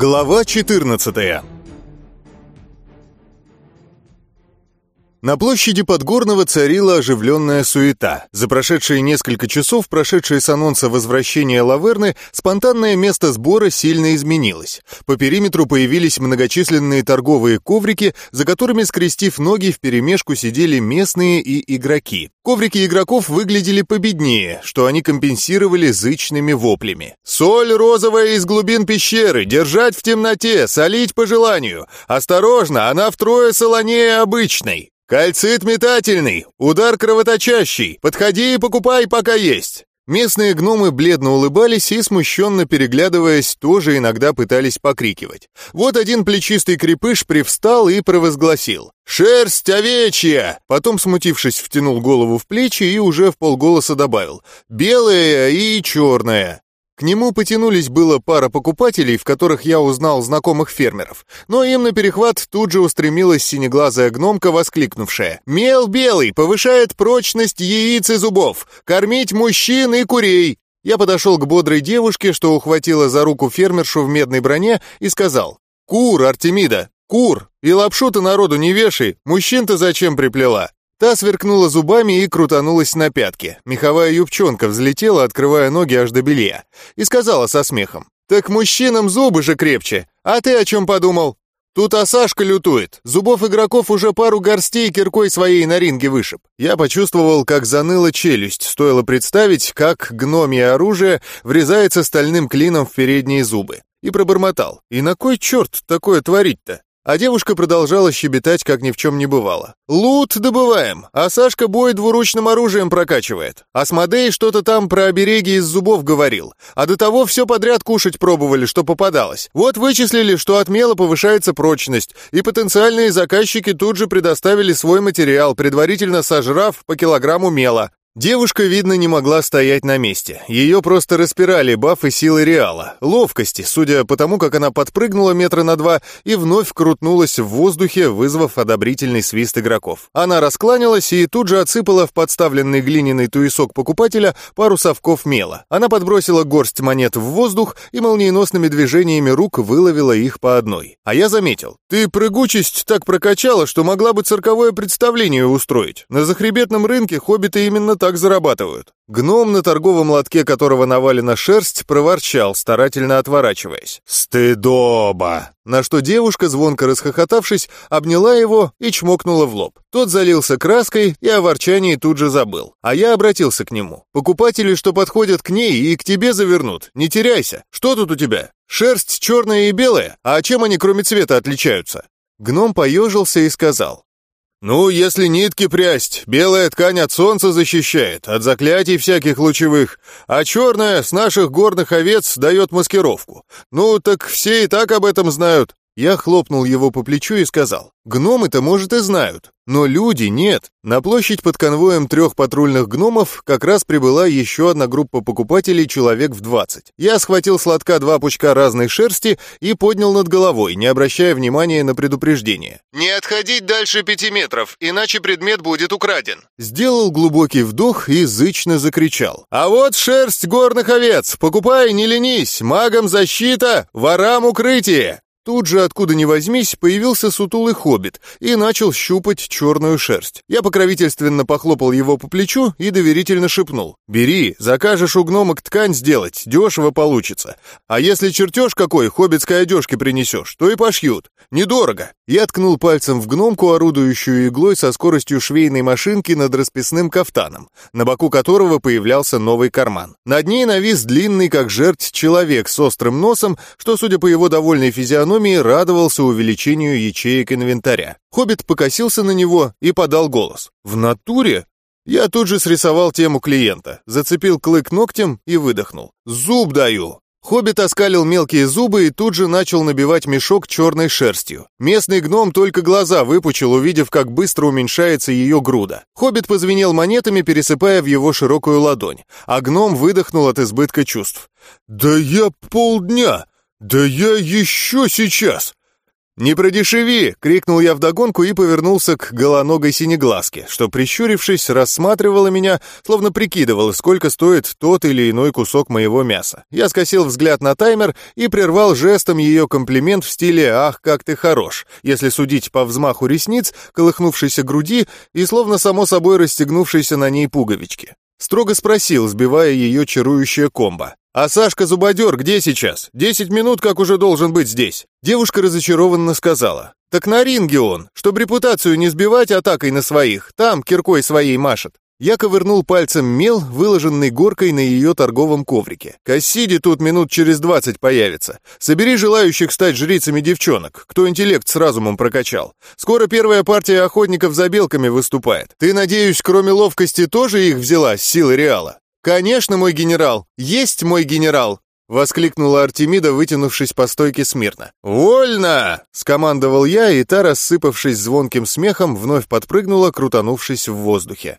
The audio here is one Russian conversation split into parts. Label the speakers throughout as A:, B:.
A: Глава 14 На площади Подгорного царила оживленная суета. За прошедшие несколько часов, прошедшие с анонса возвращения Лаверны, спонтанное место сбора сильно изменилось. По периметру появились многочисленные торговые коврики, за которыми, скрестив ноги, вперемешку сидели местные и игроки. Коврики игроков выглядели победнее, что они компенсировали зычными воплями. «Соль розовая из глубин пещеры! Держать в темноте! Солить по желанию! Осторожно, она втрое солонее обычной!» «Кальцит метательный! Удар кровоточащий! Подходи и покупай, пока есть!» Местные гномы бледно улыбались и, смущенно переглядываясь, тоже иногда пытались покрикивать. Вот один плечистый крепыш привстал и провозгласил «Шерсть овечья!» Потом, смутившись, втянул голову в плечи и уже в полголоса добавил «Белая и черная!» К нему потянулись было пара покупателей, в которых я узнал знакомых фермеров, но им на перехват тут же устремилась синеглазая гномка, воскликнувшая. «Мел белый повышает прочность яиц и зубов! Кормить мужчин и курей!» Я подошел к бодрой девушке, что ухватила за руку фермершу в медной броне, и сказал. «Кур, Артемида, кур! И лапшу ты народу не вешай, мужчин-то зачем приплела?» Та сверкнула зубами и крутанулась на пятки. Меховая юбчонка взлетела, открывая ноги аж до белья, и сказала со смехом. «Так мужчинам зубы же крепче! А ты о чем подумал?» Тут Осашка лютует. Зубов игроков уже пару горстей киркой своей на ринге вышиб. Я почувствовал, как заныла челюсть. Стоило представить, как гномье оружие врезается стальным клином в передние зубы. И пробормотал. И на кой черт такое творить-то? А девушка продолжала щебетать, как ни в чем не бывало. «Лут добываем, а Сашка бой двуручным оружием прокачивает. А Смодей что-то там про обереги из зубов говорил. А до того все подряд кушать пробовали, что попадалось. Вот вычислили, что от мела повышается прочность, и потенциальные заказчики тут же предоставили свой материал, предварительно сожрав по килограмму мела. Девушка, видно, не могла стоять на месте. Ее просто распирали бафы силы Реала, ловкости, судя по тому, как она подпрыгнула метра на два и вновь крутнулась в воздухе, вызвав одобрительный свист игроков. Она раскланялась и тут же отсыпала в подставленный глиняный туесок покупателя пару совков мела. Она подбросила горсть монет в воздух и молниеносными движениями рук выловила их по одной. А я заметил. «Ты прыгучесть так прокачала, что могла бы цирковое представление устроить. На захребетном рынке хоббиты именно так зарабатывают. Гном, на торговом лотке которого навалена шерсть, проворчал, старательно отворачиваясь. «Стыдоба!» На что девушка, звонко расхохотавшись, обняла его и чмокнула в лоб. Тот залился краской и о ворчании тут же забыл. А я обратился к нему. «Покупатели, что подходят к ней и к тебе завернут. Не теряйся. Что тут у тебя? Шерсть черная и белая? А чем они кроме цвета отличаются?» Гном поежился и сказал. «Ну, если нитки прясть, белая ткань от солнца защищает, от заклятий всяких лучевых, а черная с наших горных овец дает маскировку. Ну, так все и так об этом знают. Я хлопнул его по плечу и сказал, «Гномы-то, может, и знают, но люди нет». На площадь под конвоем трех патрульных гномов как раз прибыла еще одна группа покупателей, человек в двадцать. Я схватил с лотка два пучка разной шерсти и поднял над головой, не обращая внимания на предупреждение. «Не отходить дальше пяти метров, иначе предмет будет украден». Сделал глубокий вдох и зычно закричал. «А вот шерсть горных овец! Покупай, не ленись! Магам защита, ворам укрытие!» Тут же, откуда ни возьмись, появился сутулый хоббит и начал щупать черную шерсть. Я покровительственно похлопал его по плечу и доверительно шепнул. «Бери, закажешь у гномок ткань сделать, дешево получится. А если чертеж какой хоббитской одежки принесешь, то и пошьют. Недорого». Я ткнул пальцем в гномку, орудующую иглой со скоростью швейной машинки над расписным кафтаном, на боку которого появлялся новый карман. Над ней навис длинный, как жерть, человек с острым носом, что, судя по его довольной физиономии, радовался увеличению ячеек инвентаря. Хоббит покосился на него и подал голос. «В натуре?» Я тут же срисовал тему клиента, зацепил клык ногтем и выдохнул. «Зуб даю!» Хоббит оскалил мелкие зубы и тут же начал набивать мешок черной шерстью. Местный гном только глаза выпучил, увидев, как быстро уменьшается ее груда. Хоббит позвенел монетами, пересыпая в его широкую ладонь, а гном выдохнул от избытка чувств. «Да я полдня! Да я еще сейчас!» «Не продешеви!» — крикнул я вдогонку и повернулся к голоногой синеглазке, что, прищурившись, рассматривала меня, словно прикидывала, сколько стоит тот или иной кусок моего мяса. Я скосил взгляд на таймер и прервал жестом ее комплимент в стиле «Ах, как ты хорош!», если судить по взмаху ресниц, колыхнувшейся груди и словно само собой расстегнувшейся на ней пуговички. Строго спросил, сбивая ее чарующее комбо. «А Сашка Зубодер где сейчас? Десять минут как уже должен быть здесь». Девушка разочарованно сказала. «Так на ринге он, чтобы репутацию не сбивать атакой на своих, там киркой своей машет». Я ковырнул пальцем мел, выложенный горкой на ее торговом коврике. «Кассиди тут минут через двадцать появится. Собери желающих стать жрицами девчонок, кто интеллект с разумом прокачал. Скоро первая партия охотников за белками выступает. Ты, надеюсь, кроме ловкости тоже их взяла с силы Реала?» «Конечно, мой генерал! Есть мой генерал!» — воскликнула Артемида, вытянувшись по стойке смирно. «Вольно!» — скомандовал я, и та, рассыпавшись звонким смехом, вновь подпрыгнула, крутанувшись в воздухе.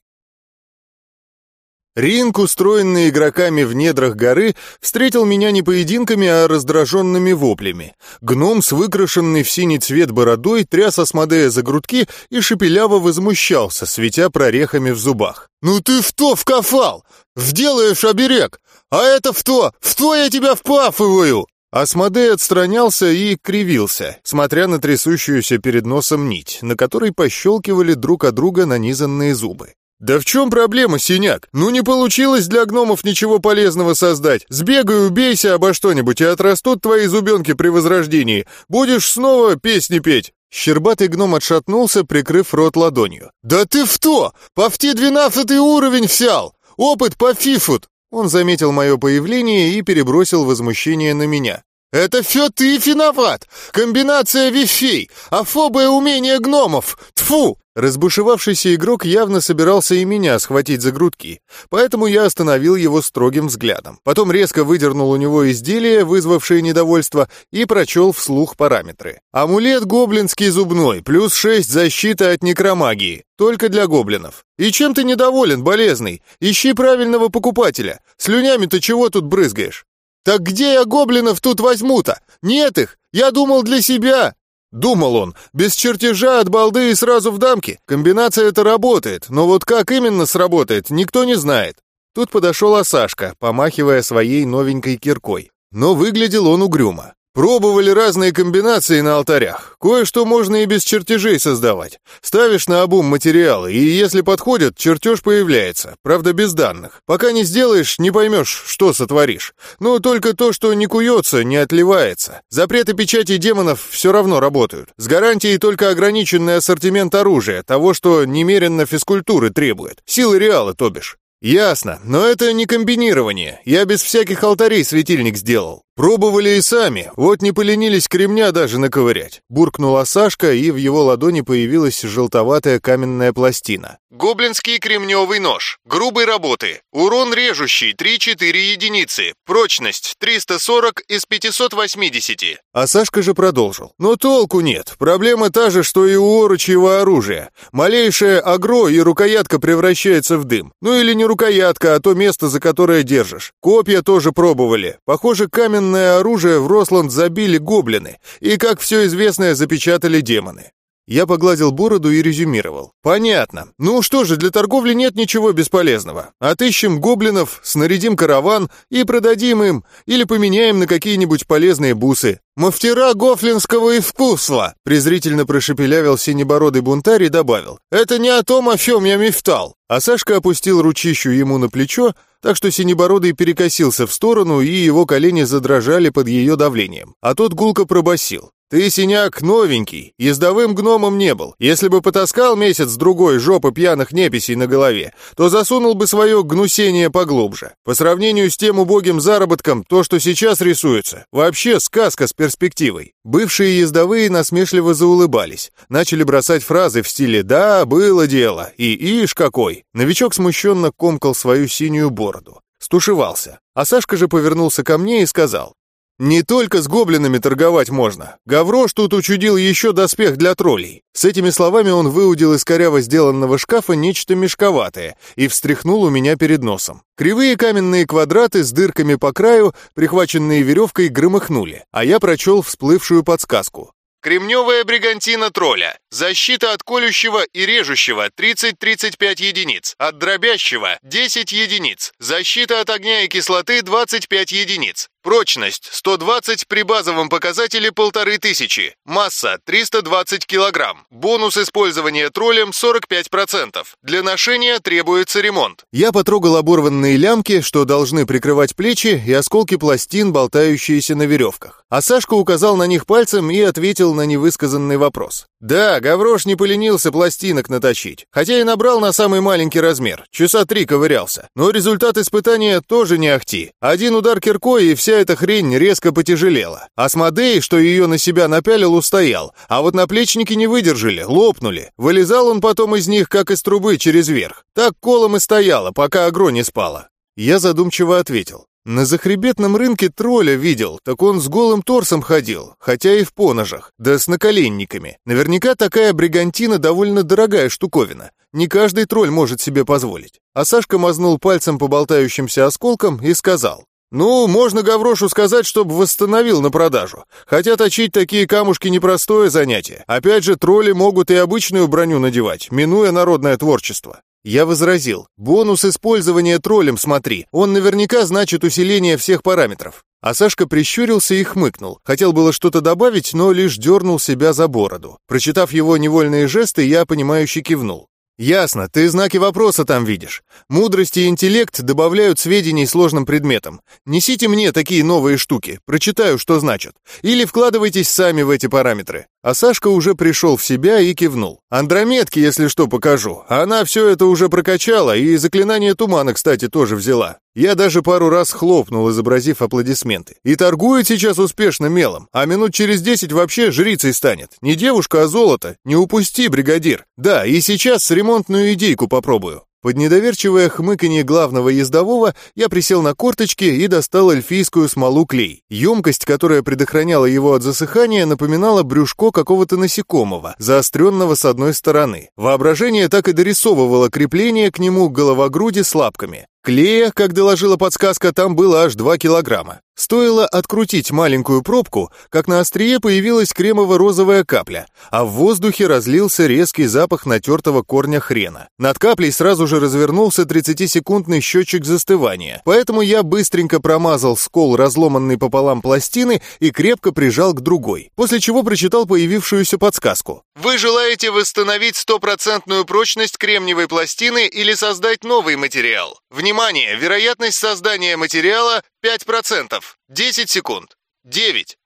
A: Ринг, устроенный игроками в недрах горы, встретил меня не поединками, а раздраженными воплями. Гном с выкрашенной в синий цвет бородой тряс Асмодея за грудки и шепеляво возмущался, светя прорехами в зубах. «Ну ты в то вкафал! Вделаешь оберег! А это в то! В то я тебя впафываю!» Асмодей отстранялся и кривился, смотря на трясущуюся перед носом нить, на которой пощелкивали друг от друга нанизанные зубы. «Да в чем проблема, синяк? Ну не получилось для гномов ничего полезного создать. Сбегай, убейся обо что-нибудь, и отрастут твои зубенки при возрождении. Будешь снова песни петь». Щербатый гном отшатнулся, прикрыв рот ладонью. «Да ты в то! Повти двенадцатый уровень взял! Опыт по фифут!» Он заметил мое появление и перебросил возмущение на меня. «Это все ты виноват! Комбинация вещей! Афобое умение гномов! Тфу! Разбушевавшийся игрок явно собирался и меня схватить за грудки, поэтому я остановил его строгим взглядом. Потом резко выдернул у него изделие, вызвавшее недовольство, и прочел вслух параметры. Амулет гоблинский зубной, плюс 6 защита от некромагии, только для гоблинов. И чем ты недоволен, болезный? Ищи правильного покупателя. Слюнями-то чего тут брызгаешь? «Так где я гоблинов тут возьму-то? Нет их! Я думал для себя!» Думал он, без чертежа от балды и сразу в дамки. Комбинация эта работает, но вот как именно сработает, никто не знает. Тут подошел Асашка, помахивая своей новенькой киркой. Но выглядел он угрюмо. Пробовали разные комбинации на алтарях. Кое-что можно и без чертежей создавать. Ставишь на обум материалы, и если подходят, чертеж появляется. Правда, без данных. Пока не сделаешь, не поймешь, что сотворишь. Но только то, что не куется, не отливается. Запреты печати демонов все равно работают. С гарантией только ограниченный ассортимент оружия, того, что немеренно физкультуры требует. Силы реала, то бишь. «Ясно, но это не комбинирование. Я без всяких алтарей светильник сделал. «Пробовали и сами, вот не поленились кремня даже наковырять», — буркнула Сашка, и в его ладони появилась желтоватая каменная пластина. «Гоблинский кремневый нож. Грубой работы. Урон режущий 3-4 единицы. Прочность 340 из 580». А Сашка же продолжил. «Но толку нет. Проблема та же, что и у орочьего оружия. Малейшее агро, и рукоятка превращается в дым. Ну или не рукоятка, а то место, за которое держишь. Копья тоже пробовали. Похоже, камень Современное оружие в Росланд забили гоблины, и, как все известное, запечатали демоны. Я погладил бороду и резюмировал. «Понятно. Ну что же, для торговли нет ничего бесполезного. Отыщем гоблинов, снарядим караван и продадим им, или поменяем на какие-нибудь полезные бусы. «Мафтера гофлинского и вкусла!» презрительно прошепелявил синебородый бунтарь и добавил. «Это не о том, о чем я мифтал!» А Сашка опустил ручищу ему на плечо, так что Синебородый перекосился в сторону, и его колени задрожали под ее давлением. А тот гулко пробасил. «Ты, синяк, новенький, ездовым гномом не был. Если бы потаскал месяц-другой жопы пьяных неписей на голове, то засунул бы свое гнусение поглубже. По сравнению с тем убогим заработком, то, что сейчас рисуется, вообще сказка с перспективой». Бывшие ездовые насмешливо заулыбались, начали бросать фразы в стиле «да, было дело» и «ишь какой». Новичок смущенно комкал свою синюю бороду. Стушевался. А Сашка же повернулся ко мне и сказал, не только с гоблинами торговать можно. Гаврош тут учудил еще доспех для троллей. С этими словами он выудил из коряво сделанного шкафа нечто мешковатое и встряхнул у меня перед носом. Кривые каменные квадраты с дырками по краю, прихваченные веревкой, громыхнули, а я прочел всплывшую подсказку. Кремневая бригантина тролля. Защита от колющего и режущего 30-35 единиц. От дробящего 10 единиц. Защита от огня и кислоты 25 единиц. Прочность 120 при базовом показателе 1500. Масса 320 килограмм. Бонус использования троллем 45%. Для ношения требуется ремонт. Я потрогал оборванные лямки, что должны прикрывать плечи, и осколки пластин, болтающиеся на веревках. А Сашка указал на них пальцем и ответил на невысказанный вопрос. Да, Гаврош не поленился пластинок наточить, хотя и набрал на самый маленький размер, часа три ковырялся. Но результат испытания тоже не ахти. Один удар киркой, и вся эта хрень резко потяжелела. Асмодей, что ее на себя напялил, устоял, а вот наплечники не выдержали, лопнули. Вылезал он потом из них, как из трубы, через верх. Так колом и стояло, пока агро не спало. Я задумчиво ответил. На захребетном рынке тролля видел, так он с голым торсом ходил, хотя и в поножах, да с наколенниками. Наверняка такая бригантина довольно дорогая штуковина. Не каждый тролль может себе позволить. А Сашка мазнул пальцем по болтающимся осколкам и сказал. «Ну, можно Гаврошу сказать, чтобы восстановил на продажу. Хотя точить такие камушки непростое занятие. Опять же, тролли могут и обычную броню надевать, минуя народное творчество. Я возразил. Бонус использования троллем смотри. Он наверняка значит усиление всех параметров. А Сашка прищурился и хмыкнул. Хотел было что-то добавить, но лишь дернул себя за бороду. Прочитав его невольные жесты, я, понимающе кивнул. «Ясно, ты знаки вопроса там видишь. Мудрость и интеллект добавляют сведений сложным предметам. Несите мне такие новые штуки, прочитаю, что значат. Или вкладывайтесь сами в эти параметры». А Сашка уже пришел в себя и кивнул. «Андромедке, если что, покажу. Она все это уже прокачала, и заклинание тумана, кстати, тоже взяла. Я даже пару раз хлопнул, изобразив аплодисменты. И торгует сейчас успешно мелом, а минут через десять вообще жрицей станет. Не девушка, а золото. Не упусти, бригадир. Да, и сейчас ремонтную идейку попробую. Под недоверчивое хмыканье главного ездового я присел на корточки и достал эльфийскую смолу клей. Емкость, которая предохраняла его от засыхания, напоминала брюшко какого-то насекомого, заостренного с одной стороны. Воображение так и дорисовывало крепление к нему головогруди с лапками. Клея, как доложила подсказка, там было аж 2 килограмма. Стоило открутить маленькую пробку, как на острие появилась кремово-розовая капля, а в воздухе разлился резкий запах натертого корня хрена. Над каплей сразу же развернулся 30-секундный счетчик застывания, поэтому я быстренько промазал скол разломанной пополам пластины и крепко прижал к другой, после чего прочитал появившуюся подсказку. Вы желаете восстановить стопроцентную прочность кремниевой пластины или создать новый материал? Внимание! Вероятность создания материала 5%. 10 секунд. 9.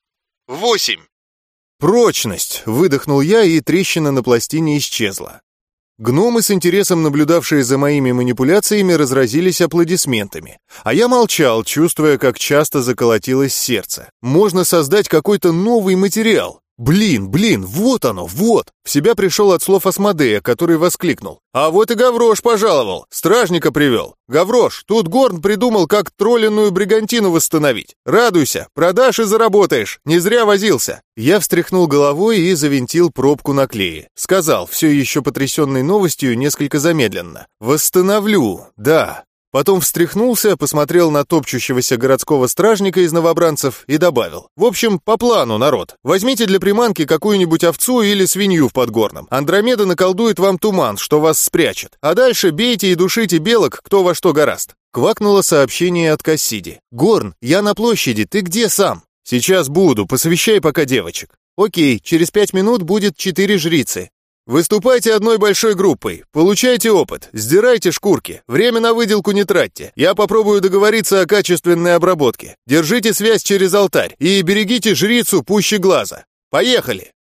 A: 8. Прочность! Выдохнул я, и трещина на пластине исчезла. Гномы, с интересом наблюдавшие за моими манипуляциями, разразились аплодисментами. А я молчал, чувствуя, как часто заколотилось сердце. Можно создать какой-то новый материал. «Блин, блин, вот оно, вот!» В себя пришел от слов Асмодея, который воскликнул. «А вот и Гаврош пожаловал, стражника привел. Гаврош, тут Горн придумал, как тролленную бригантину восстановить. Радуйся, продашь и заработаешь, не зря возился». Я встряхнул головой и завинтил пробку на клее. Сказал, все еще потрясенной новостью, несколько замедленно. «Восстановлю, да, Потом встряхнулся, посмотрел на топчущегося городского стражника из новобранцев и добавил. «В общем, по плану, народ. Возьмите для приманки какую-нибудь овцу или свинью в Подгорном. Андромеда наколдует вам туман, что вас спрячет. А дальше бейте и душите белок, кто во что гораст». Квакнуло сообщение от Кассиди. «Горн, я на площади, ты где сам?» «Сейчас буду, посовещай пока девочек». «Окей, через пять минут будет четыре жрицы. Выступайте одной большой группой, получайте опыт, сдирайте шкурки, время на выделку не тратьте. Я попробую договориться о качественной обработке. Держите связь через алтарь и берегите жрицу пуще глаза. Поехали!